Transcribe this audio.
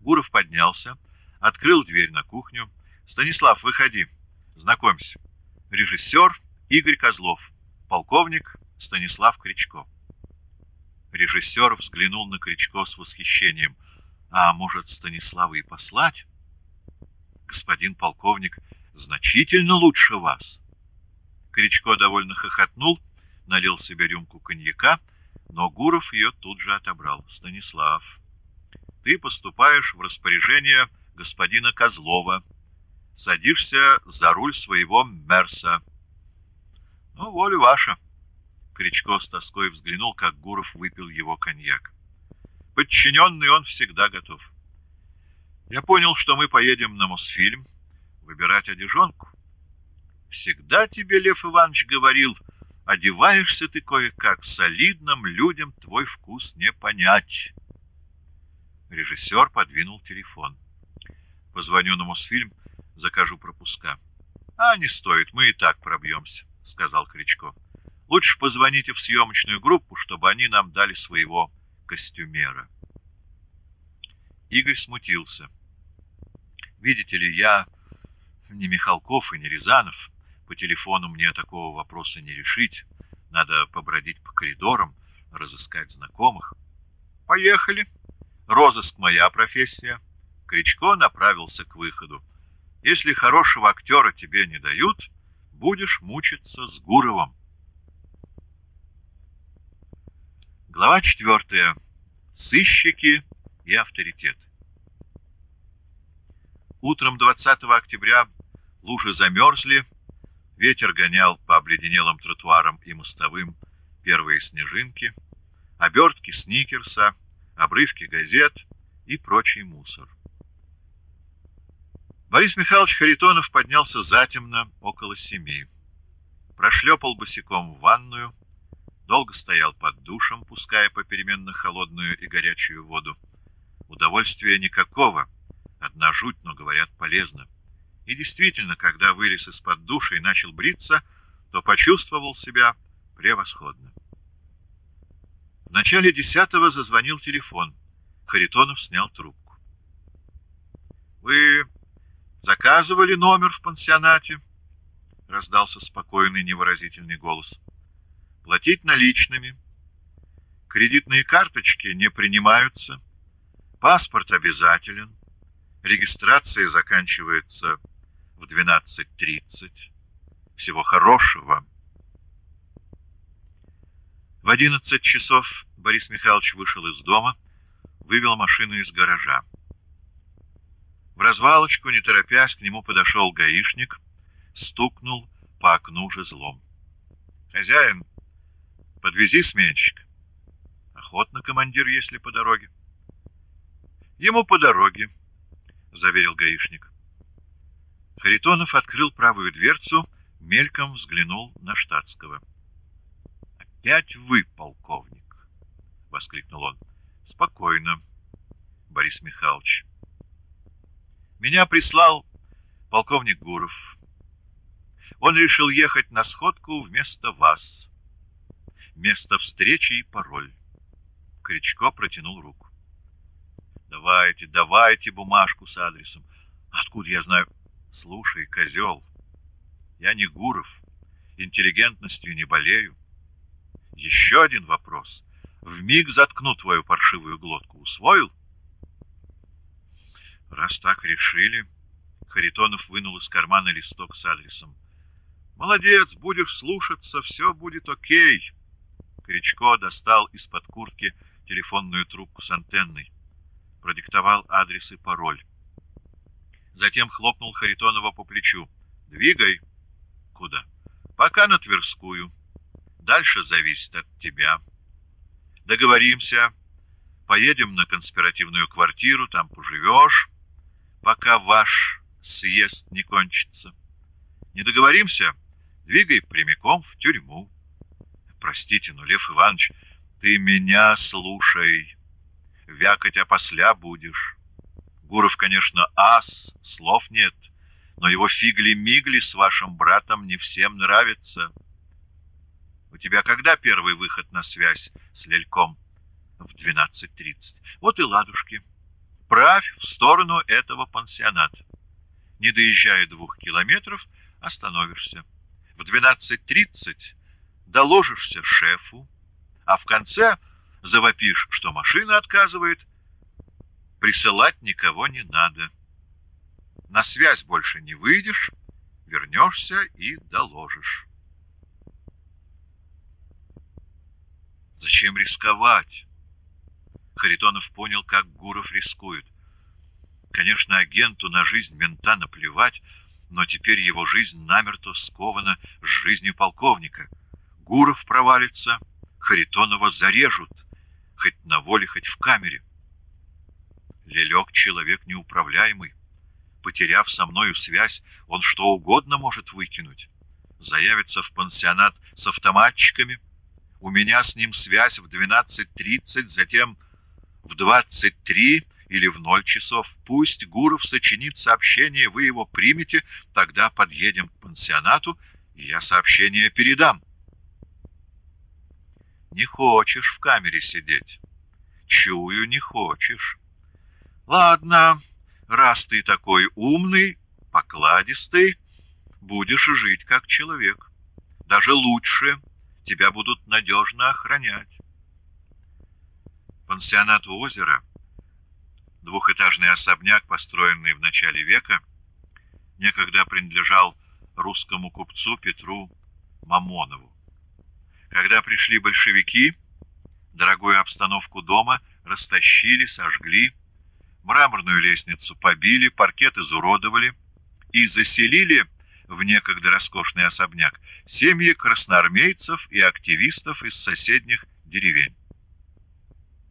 Гуров поднялся, открыл дверь на кухню. «Станислав, выходи, знакомься. Режиссер Игорь Козлов, полковник Станислав Кричко». Режиссер взглянул на Кричко с восхищением. «А может, Станислава и послать?» «Господин полковник значительно лучше вас». Кричко довольно хохотнул, налил себе рюмку коньяка, но Гуров ее тут же отобрал. «Станислав, ты поступаешь в распоряжение господина Козлова, садишься за руль своего Мерса». «Ну, воля ваша». Кричко с тоской взглянул, как Гуров выпил его коньяк. Подчиненный он всегда готов. Я понял, что мы поедем на Мосфильм выбирать одежонку. Всегда тебе, Лев Иванович, говорил, одеваешься ты кое-как, солидным людям твой вкус не понять. Режиссер подвинул телефон. Позвоню на Мосфильм, закажу пропуска. А не стоит, мы и так пробьемся, сказал Кричко. Лучше позвоните в съемочную группу, чтобы они нам дали своего костюмера. Игорь смутился. Видите ли, я не Михалков и не Рязанов. По телефону мне такого вопроса не решить. Надо побродить по коридорам, разыскать знакомых. Поехали. Розыск моя профессия. Кричко направился к выходу. Если хорошего актера тебе не дают, будешь мучиться с Гуровым. Глава четвертая. Сыщики и авторитет. Утром 20 октября лужи замерзли, ветер гонял по обледенелым тротуарам и мостовым первые снежинки, обертки сникерса, обрывки газет и прочий мусор. Борис Михайлович Харитонов поднялся затемно около семи. Прошлепал босиком в ванную, долго стоял под душем, пуская попеременно холодную и горячую воду. Удовольствия никакого, одна жуть, но, говорят, полезно. И действительно, когда вылез из-под душа и начал бриться, то почувствовал себя превосходно. В начале десятого зазвонил телефон. Харитонов снял трубку. «Вы заказывали номер в пансионате?» — раздался спокойный невыразительный голос. Платить наличными. Кредитные карточки не принимаются. Паспорт обязателен. Регистрация заканчивается в 12.30. Всего хорошего. В 11 часов Борис Михайлович вышел из дома, вывел машину из гаража. В развалочку, не торопясь, к нему подошел гаишник, стукнул по окну жезлом. «Хозяин, Подвези сменщика. Охотно, командир, если по дороге. Ему по дороге, заверил гаишник. Харитонов открыл правую дверцу, мельком взглянул на штатского. «Опять вы, полковник!» — воскликнул он. «Спокойно, Борис Михайлович. Меня прислал полковник Гуров. Он решил ехать на сходку вместо вас место встречи и пароль. Кричко протянул руку. Давайте, давайте бумажку с адресом. Откуда я знаю? Слушай, козел, я не Гуров, интеллигентностью не болею. Еще один вопрос. В миг заткну твою паршивую глотку. Усвоил? Раз так решили... Харитонов вынул из кармана листок с адресом. «Молодец, будешь слушаться, все будет окей». Кричко достал из-под куртки телефонную трубку с антенной, продиктовал адрес и пароль. Затем хлопнул Харитонова по плечу. «Двигай». «Куда?» «Пока на Тверскую. Дальше зависит от тебя. Договоримся. Поедем на конспиративную квартиру, там поживешь, пока ваш съезд не кончится. Не договоримся? Двигай прямиком в тюрьму». Простите, но, Лев Иванович, ты меня слушай. Вякать опосля будешь. Гуров, конечно, ас, слов нет, но его фигли-мигли с вашим братом не всем нравится. У тебя когда первый выход на связь с Лельком? В 12.30. Вот и ладушки. правь в сторону этого пансионата. Не доезжая двух километров, остановишься. В 12.30 доложишься шефу, а в конце завопишь, что машина отказывает. Присылать никого не надо. На связь больше не выйдешь, вернешься и доложишь. Зачем рисковать? Харитонов понял, как Гуров рискует. Конечно, агенту на жизнь мента наплевать, но теперь его жизнь намертво скована с жизнью полковника. Гуров провалится, Харитонова зарежут, хоть на воле, хоть в камере. Лелек — человек неуправляемый. Потеряв со мною связь, он что угодно может выкинуть. Заявится в пансионат с автоматчиками. У меня с ним связь в 12.30, затем в 23 или в 0 часов. Пусть Гуров сочинит сообщение, вы его примете, тогда подъедем к пансионату, и я сообщение передам. Не хочешь в камере сидеть? Чую, не хочешь. Ладно, раз ты такой умный, покладистый, будешь жить как человек. Даже лучше, тебя будут надежно охранять. Пансионат у озера, двухэтажный особняк, построенный в начале века, некогда принадлежал русскому купцу Петру Мамонову. Когда пришли большевики, дорогую обстановку дома растащили, сожгли, мраморную лестницу побили, паркет изуродовали и заселили в некогда роскошный особняк семьи красноармейцев и активистов из соседних деревень.